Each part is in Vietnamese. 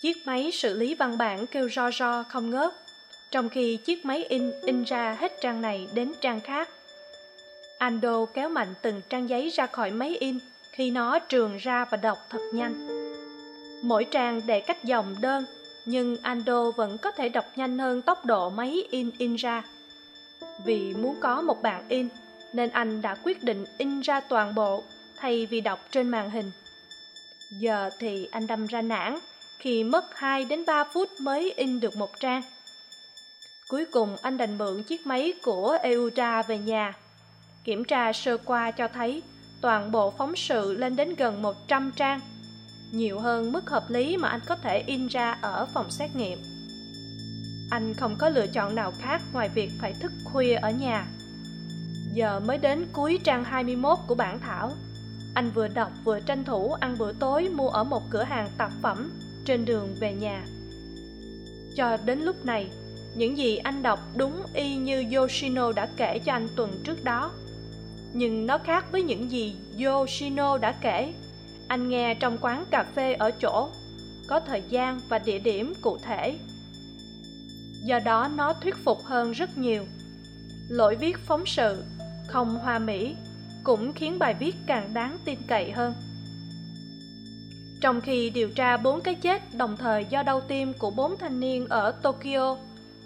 Chiếc máy xử lý văn bản kêu ro ro không ngớt, trong khi chiếc máy in in ra hết trang này đến trang khác. Ando kéo mạnh từng trang giấy ra khỏi máy in khi nó trường ra và đọc thật nhanh. Mỗi trang để cách dòng đơn, nhưng Ando vẫn có thể đọc nhanh hơn tốc độ máy in in ra. Vì muốn có một bản in, nên anh đã quyết định in ra toàn bộ thay vì đọc trên màn hình. Giờ thì anh đâm ra nản khi mất hai đến ba phút mới in được một trang. Cuối cùng anh đành mượn chiếc máy của Euda về nhà. Kiểm tra sơ qua cho thấy toàn bộ phóng sự lên đến gần một trăm trang, nhiều hơn mức hợp lý mà anh có thể in ra ở phòng xét nghiệm. Anh không có lựa chọn nào khác ngoài việc phải thức khuya ở nhà. Giờ mới đến cuối trang 21 của bản thảo. Anh vừa đọc vừa tranh thủ ăn bữa tối mua ở một cửa hàng tạp phẩm trên đường về nhà. Cho đến lúc này, những gì anh đọc đúng y như yoshino đã kể cho anh tuần trước đó. Nhưng nó khác với những gì yoshino đã kể. Anh nghe trong quán cà phê ở chỗ, có thời gian và địa điểm cụ thể. Do đó nó thuyết phục hơn rất nhiều. Lỗi viết phóng sự, không hoa mỹ, cũng khiến bài viết càng đáng tin cậy hơn trong khi điều tra bốn cái chết đồng thời do đau tim của bốn thanh niên ở Tokyo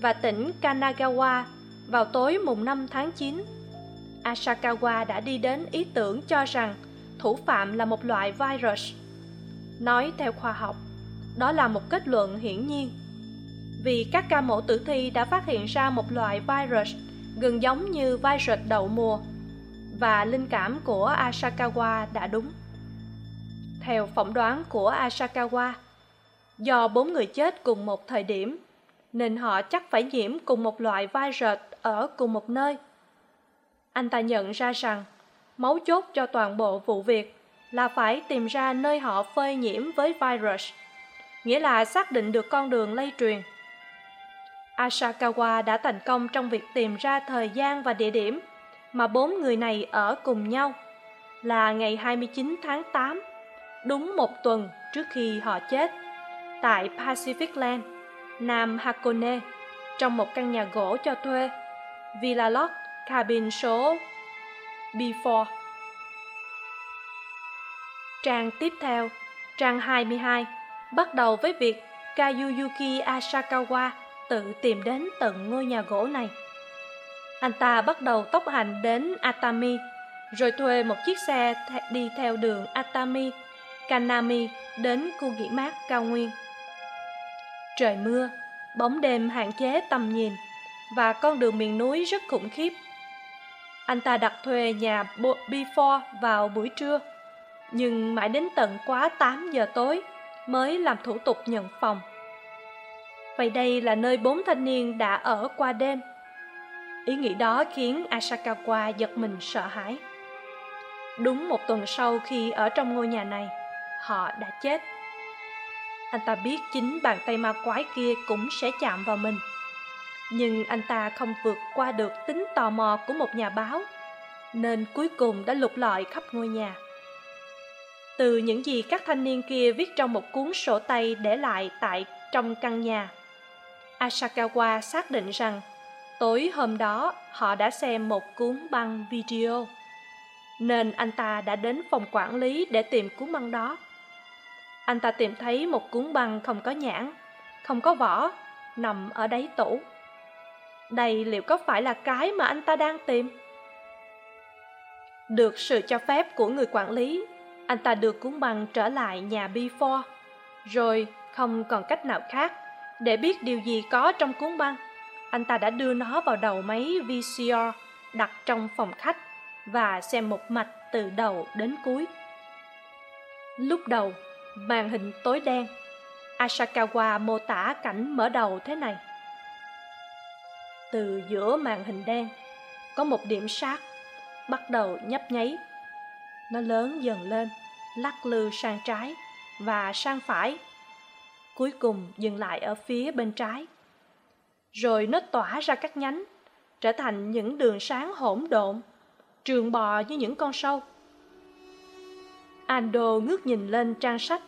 và tỉnh Kanagawa vào tối mùng 5 tháng 9, Asakawa đã đi đến ý tưởng cho rằng thủ phạm là một loại virus. Nói theo khoa học, đó là một kết luận hiển nhiên. Vì các ca mổ tử thi đã phát hiện ra một loại virus gần giống như virus đậu mùa và linh cảm của Asakawa đã đúng theo phỏng đoán của Asakawa. Do bốn người chết cùng một thời điểm, nên họ chắc phải nhiễm cùng một loại virus ở cùng một nơi. Anh ta nhận ra rằng, mấu chốt cho toàn bộ vụ việc là phải tìm ra nơi họ phơi nhiễm với virus, nghĩa là xác định được con đường lây truyền. Asakawa đã thành công trong việc tìm ra thời gian và địa điểm mà bốn người này ở cùng nhau là ngày 29 tháng 8 đúng một tuần trước khi họ chết, tại pacific land, nam hakone, trong một căn nhà gỗ cho thuê, villa Lock, cabin số b4 trang tiếp theo, trang 22 bắt đầu với việc kayuyuki asakawa tự tìm đến tận ngôi nhà gỗ này. Anh ta bắt đầu tốc hành đến atami, rồi thuê một chiếc xe đi theo đường atami kanami đến khu nghỉ mát cao nguyên. Trời mưa, bóng đêm hạn chế tầm nhìn và con đường miền núi rất khủng khiếp. Anh ta đặt thuê nhà before vào buổi trưa, nhưng mãi đến tận quá tám giờ tối mới làm thủ tục nhận phòng. Vậy đây là nơi bốn thanh niên đã ở qua đêm. Ý nghĩ đó khiến asakawa giật mình sợ hãi. Đúng một tuần sau khi ở trong ngôi nhà này họ đã chết. Anh ta biết chính bàn tay ma quái kia cũng sẽ chạm vào mình. Nhưng anh ta không vượt qua được tính tò mò của một nhà báo, nên cuối cùng đã lục lọi khắp ngôi nhà. Từ những gì các thanh niên kia viết trong một cuốn sổ tay để lại tại trong căn nhà asakawa xác định rằng tối hôm đó họ đã xem một cuốn băng video, nên anh ta đã đến phòng quản lý để tìm cuốn băng đó anh ta tìm thấy một cuốn băng không có nhãn, không có vỏ, nằm ở đáy tủ. Đây liệu có phải là cái mà anh ta đang tìm? Được sự cho phép của người quản lý, anh ta đưa cuốn băng trở lại nhà before. Rồi, không còn cách nào khác, để biết điều gì có trong cuốn băng, anh ta đã đưa nó vào đầu máy vcr đặt trong phòng khách và xem một mạch từ đầu đến cuối. Lúc đầu màn hình tối đen. Asakawa mô tả cảnh mở đầu thế này. Từ giữa màn hình đen, có một điểm sát bắt đầu nhấp nháy. Nó lớn dần lên, lắc lư sang trái và sang phải. Cuối cùng dừng lại ở phía bên trái. Rồi nó tỏa ra các nhánh, trở thành những đường sáng hỗn độn, trường bò như những con sâu ando ngước nhìn lên trang sách.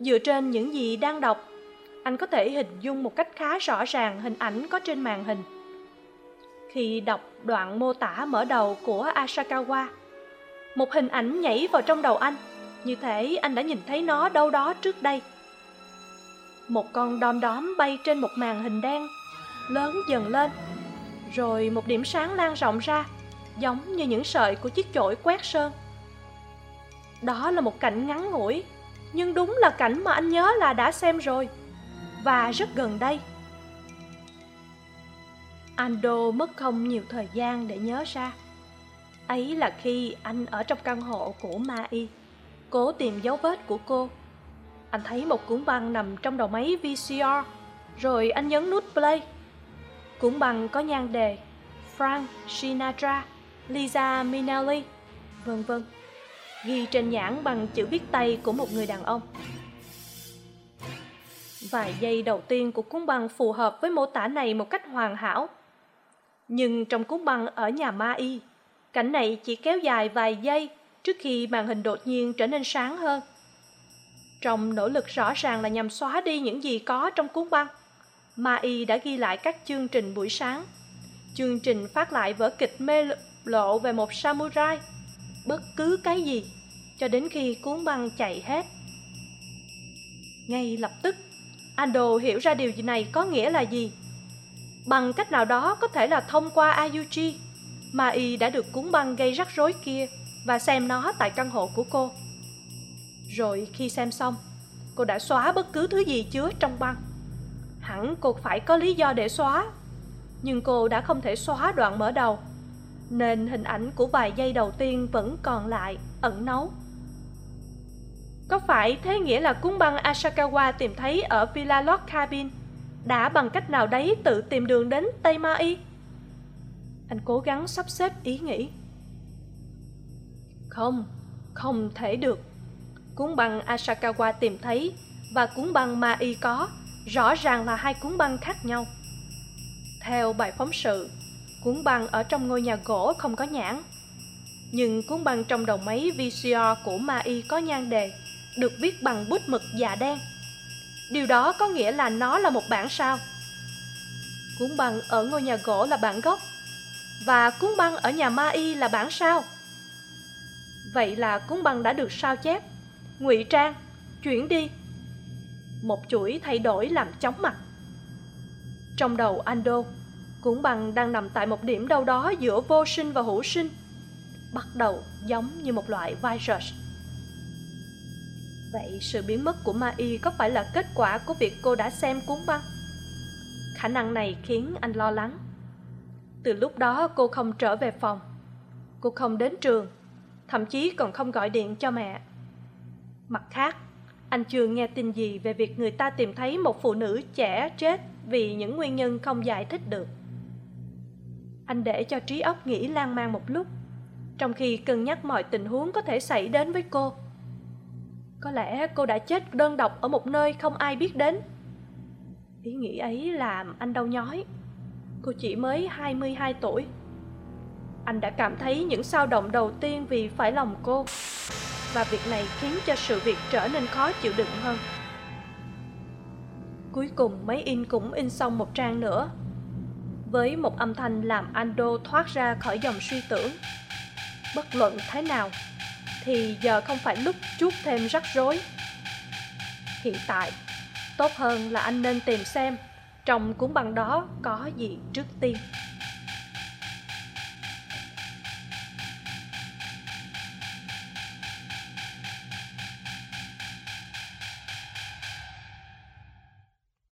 Dựa trên những gì đang đọc, anh có thể hình dung một cách khá rõ ràng hình ảnh có trên màn hình. Khi đọc đoạn mô tả mở đầu của asakawa, một hình ảnh nhảy vào trong đầu anh. Như thể anh đã nhìn thấy nó đâu đó trước đây. Một con đom đóm bay trên một màn hình đen, lớn dần lên, rồi một điểm sáng lan rộng ra, giống như những sợi của chiếc chổi quét sơn đó là một cảnh ngắn ngủi, nhưng đúng là cảnh mà anh nhớ là đã xem rồi. Và rất gần đây. Ando mất không nhiều thời gian để nhớ ra. Ấy là khi anh ở trong căn hộ của ma y cố tìm dấu vết của cô. Anh thấy một cuốn băng nằm trong đầu máy vcr rồi anh nhấn nút play. Cuốn băng có nhan đề frank sinatra, lisa minnelli, vân vân ghi trên nhãn bằng chữ viết tay của một người đàn ông. Vài giây đầu tiên của cuốn băng phù hợp với mô tả này một cách hoàn hảo. Nhưng trong cuốn băng ở nhà ma y, cảnh này chỉ kéo dài vài giây trước khi màn hình đột nhiên trở nên sáng hơn. Trong nỗ lực rõ ràng là nhằm xóa đi những gì có trong cuốn băng, ma y đã ghi lại các chương trình buổi sáng. Chương trình phát lại vở kịch mê lộ về một samurai bất cứ cái gì, cho đến khi cuốn băng chạy hết. Ngay lập tức, ando hiểu ra điều gì này có nghĩa là gì. Bằng cách nào đó có thể là thông qua ayuji mà y đã được cuốn băng gây rắc rối kia và xem nó tại căn hộ của cô. Rồi khi xem xong, cô đã xóa bất cứ thứ gì chứa trong băng. Hẳn cô phải có lý do để xóa, nhưng cô đã không thể xóa đoạn mở đầu nên hình ảnh của vài giây đầu tiên vẫn còn lại, ẩn nấu có phải thế nghĩa là cuốn băng asakawa tìm thấy ở villa Lord cabin đã bằng cách nào đấy tự tìm đường đến tây ma y? Anh cố gắng sắp xếp ý nghĩ. Không không thể được. Cuốn băng asakawa tìm thấy và cuốn băng ma y có rõ ràng là hai cuốn băng khác nhau. Theo bài phóng sự cuốn băng ở trong ngôi nhà gỗ không có nhãn. Nhưng cuốn băng trong đầu máy vcr của ma y có nhan đề, được viết bằng bút mực dạ đen. Điều đó có nghĩa là nó là một bản sao? Cuốn băng ở ngôi nhà gỗ là bản gốc, và cuốn băng ở nhà ma y là bản sao? Vậy là cuốn băng đã được sao chép? Ngụy trang, chuyển đi. Một chuỗi thay đổi làm chóng mặt. Trong đầu ando cuốn băng đang nằm tại một điểm đâu đó giữa vô sinh và hữu sinh. Bắt đầu giống như một loại virus. Vậy sự biến mất của ma y có phải là kết quả của việc cô đã xem cuốn băng? Khả năng này khiến anh lo lắng. Từ lúc đó cô không trở về phòng. Cô không đến trường, thậm chí còn không gọi điện cho mẹ. Mặt khác, anh chưa nghe tin gì về việc người ta tìm thấy một phụ nữ trẻ chết vì những nguyên nhân không giải thích được anh để cho trí óc nghĩ lan man một lúc, trong khi cân nhắc mọi tình huống có thể xảy đến với cô. Có lẽ cô đã chết đơn độc ở một nơi không ai biết đến. Ý nghĩ ấy làm anh đau nhói. Cô chỉ mới hai mươi hai tuổi. Anh đã cảm thấy những sao động đầu tiên vì phải lòng cô. Và việc này khiến cho sự việc trở nên khó chịu đựng hơn. Cuối cùng máy in cũng in xong một trang nữa với một âm thanh làm ando thoát ra khỏi dòng suy tưởng. Bất luận thế nào, thì giờ không phải lúc chuốt thêm rắc rối. Hiện tại, tốt hơn là anh nên tìm xem trong cuốn băng đó có gì trước tiên.